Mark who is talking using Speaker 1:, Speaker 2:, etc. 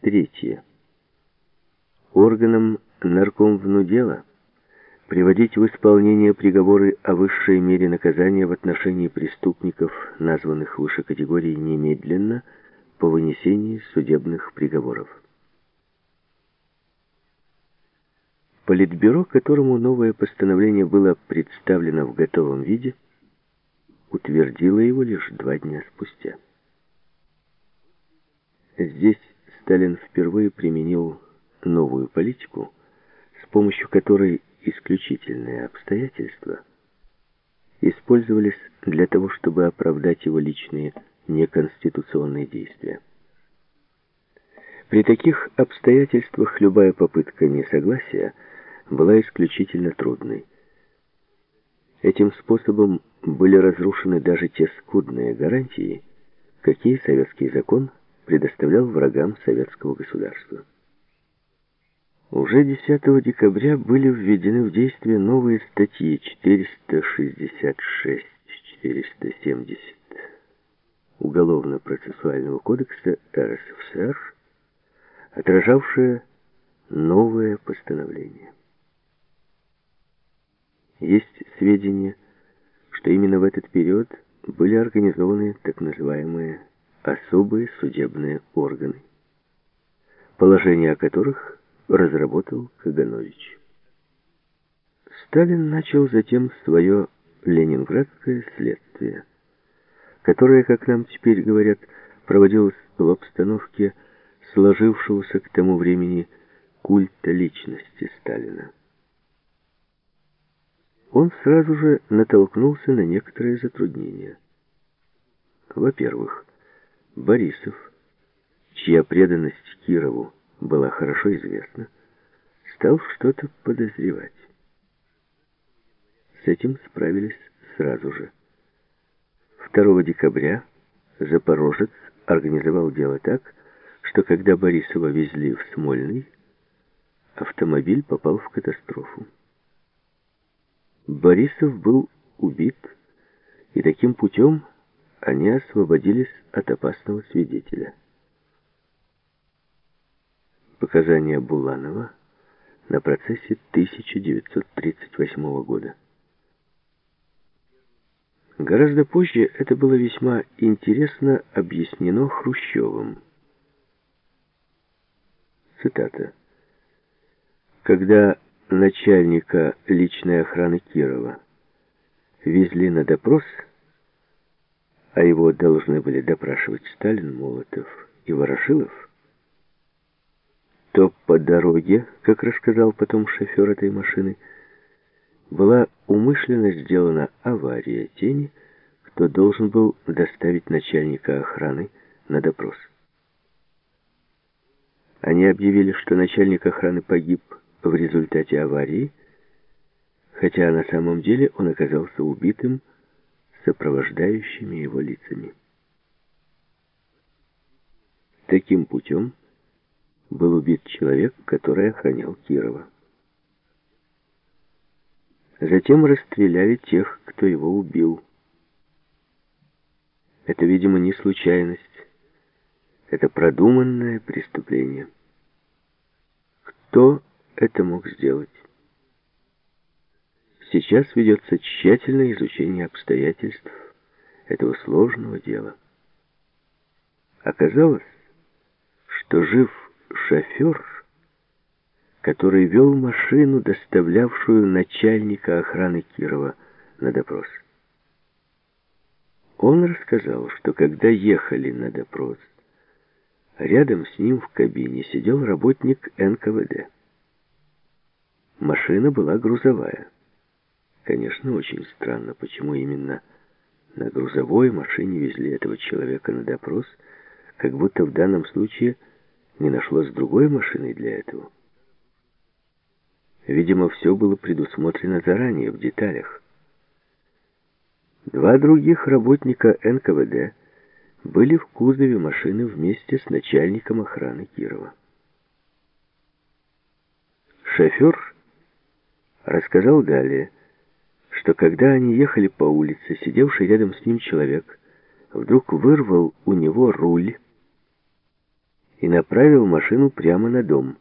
Speaker 1: Третье. Органам наркомвнудела приводить в исполнение приговоры о высшей мере наказания в отношении преступников, названных выше категорий, немедленно по вынесении судебных приговоров. Политбюро, которому новое постановление было представлено в готовом виде, утвердило его лишь два дня спустя. Здесь Сталин впервые применил новую политику, с помощью которой исключительные обстоятельства использовались для того, чтобы оправдать его личные неконституционные действия. При таких обстоятельствах любая попытка несогласия была исключительно трудной. Этим способом были разрушены даже те скудные гарантии, какие советский закон предоставлял врагам советского государства. Уже 10 декабря были введены в действие новые статьи 466-470 Уголовно-процессуального кодекса РСФСР, отражавшие новое постановление. Есть сведения, что именно в этот период были организованы так называемые особые судебные органы, положение о которых разработал Каганович. Сталин начал затем свое ленинградское следствие, которое, как нам теперь говорят, проводилось в обстановке сложившегося к тому времени культа личности Сталина. Он сразу же натолкнулся на некоторые затруднения. Во-первых, Борисов, чья преданность Кирову была хорошо известна, стал что-то подозревать. С этим справились сразу же. 2 декабря Запорожец организовал дело так, что когда Борисова везли в Смольный, автомобиль попал в катастрофу. Борисов был убит, и таким путем они освободились от опасного свидетеля показания Буланова на процессе 1938 года. Гораздо позже это было весьма интересно объяснено Хрущевым. Цитата. Когда начальника личной охраны Кирова везли на допрос, а его должны были допрашивать Сталин, Молотов и Ворошилов, то по дороге, как рассказал потом шофер этой машины, была умышленно сделана авария тени, кто должен был доставить начальника охраны на допрос. Они объявили, что начальник охраны погиб в результате аварии, хотя на самом деле он оказался убитым сопровождающими его лицами. Таким путем был убит человек, который охранял Кирова. Затем расстреляли тех, кто его убил. Это, видимо, не случайность. Это продуманное преступление. Кто это мог сделать? Сейчас ведется тщательное изучение обстоятельств этого сложного дела. Оказалось, что жив шофер, который вел машину, доставлявшую начальника охраны Кирова на допрос. Он рассказал, что когда ехали на допрос, рядом с ним в кабине сидел работник НКВД. Машина была грузовая. Конечно, очень странно, почему именно на грузовой машине везли этого человека на допрос, как будто в данном случае – не нашлось другой машины для этого. Видимо, все было предусмотрено заранее, в деталях. Два других работника НКВД были в кузове машины вместе с начальником охраны Кирова. Шофер рассказал далее, что когда они ехали по улице, сидевший рядом с ним человек вдруг вырвал у него руль и направил машину прямо на дом.